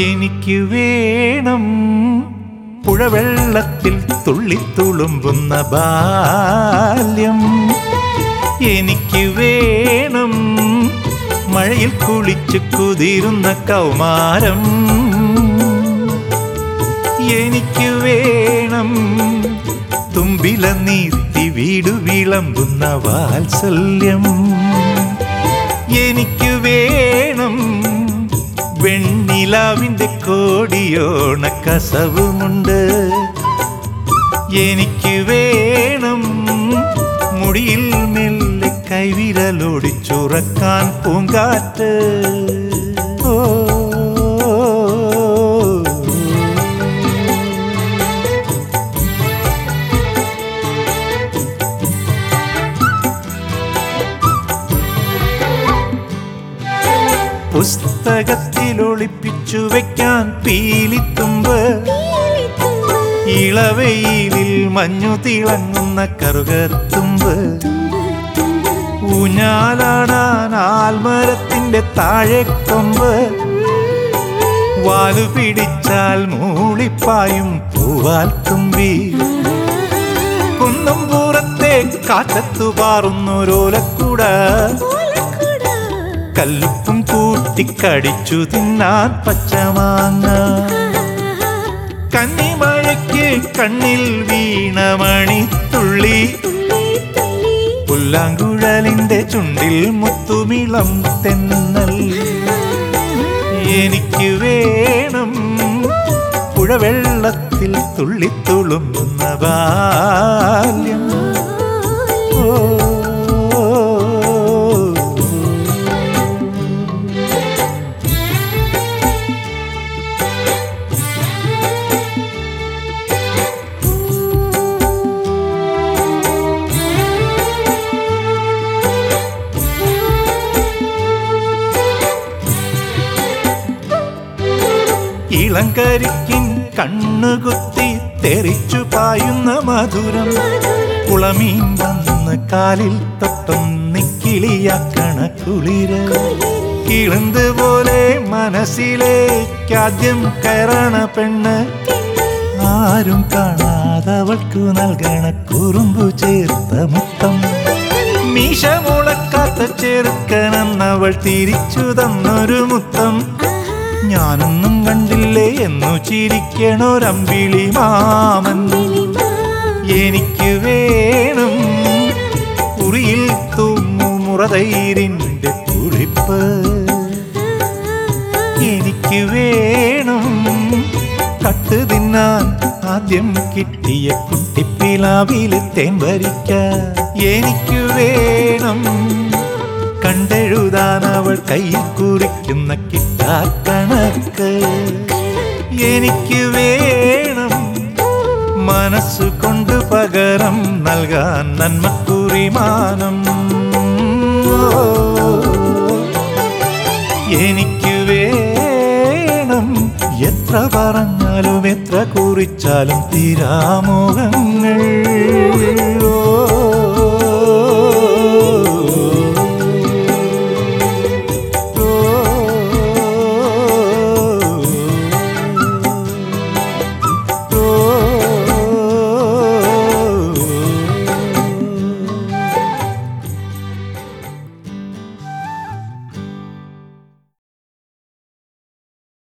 എനിക്ക് വേണം. പുഴവെള്ളത്തിൽ തുള്ളിത്തുളുമ്പുന്ന ബാല്യം. എനിക്ക് വേണം. മഴയിൽ കുളിച്ചു കുതിരുന്ന കൗമാരം. എനിക്ക് വേണം. തുമ്പില നീത്തി വീടു വിളമ്പുന്ന വാത്സല്യം. എനിക്ക് വേണം. വെണ്ണിലാവിന്റെ കോടിയോണ കസവുമുണ്ട്. എനിക്ക് വേണം മുടിയിൽ മെല്ലെ കൈവിരലോടിച്ചുറക്കാൻ പൂങ്കാറ്റ്. ഓ പുസ്തകത്തിൽ ഒളിപ്പിച്ചു വെക്കാൻ പീലിത്തുമ്പ്. ഇളവെയിലിൽ മഞ്ഞു തിളങ്ങുന്ന കറുകത്തുമ്പ്. ഊഞ്ഞാലാടാൻ ആൽമരത്തിന്റെ താഴെ കൊമ്പ് വാലു പിടിച്ചാൽ മൂളിപ്പായും പൂവാൽ തുമ്പി കുന്നും പൂറത്തെ കാറ്റത്തു പാറുന്നൊരോലക്കൂട. കല്ലുപ്പും കൂട്ടിക്കടിച്ചു തിന്നാൻ പച്ചമാങ്ങ. കന്നിമഴയ്ക്ക് കണ്ണിൽ വീണമണി തുള്ളി. പുല്ലാങ്കുഴലിന്റെ ചുണ്ടിൽ മുത്തുമിളം തെന്നൽ. എനിക്ക് വേണം പുഴവെള്ളത്തിൽ തുള്ളിത്തുളുന്ന ബാല്യം. ഓ. ഇളങ്കരിക്കിൻ കണ്ണുകുത്തി തെറിച്ചു പായുന്ന മധുരം. കുളമീൻ വന്ന് കാലിൽ തൊട്ടും നിക്കിളിയാക്കണ കുളിര കിളന്ത് പോലെ മനസ്സിലേക്കാദ്യം കയറണ പെണ്ണ്. ആരും കാണാതവൾക്കു നൽകണ കുറുമ്പു ചേർത്ത മുത്തം മീശ മുളക്കാത്ത ചെറുക്കനെന്നവൾ തിരിച്ചു തന്നൊരു മുത്തം. ഞാനൊന്നും കണ്ടില്ലേ. എന്നു ചിരിക്കണൊരമ്പിളി മാമൻ? എനിക്ക് വേണം കുറിയിൽ തൂങ്ങു മുറതൈരിന്റെ കുളിപ്പ് എനിക്ക് വേണം കട്ട് തിന്നാൻ ആദ്യം കിട്ടിയ കുട്ടിപ്പിലാവിൽ തേൻ വരിക്ക. എനിക്ക് വേണം കണ്ടെഴുതാൻ അവൾ കൈ കുറിക്കുന്ന കിട്ടാക്കണക്ക് എനിക്ക് വേണം മനസ്സുകൊണ്ട് പകരം നൽകാൻ നന്മക്കുറിമാനം. എനിക്ക് വേണം എത്ര പറഞ്ഞാലും എത്ര കുറിച്ചാലും തീരാമോഹങ്ങൾ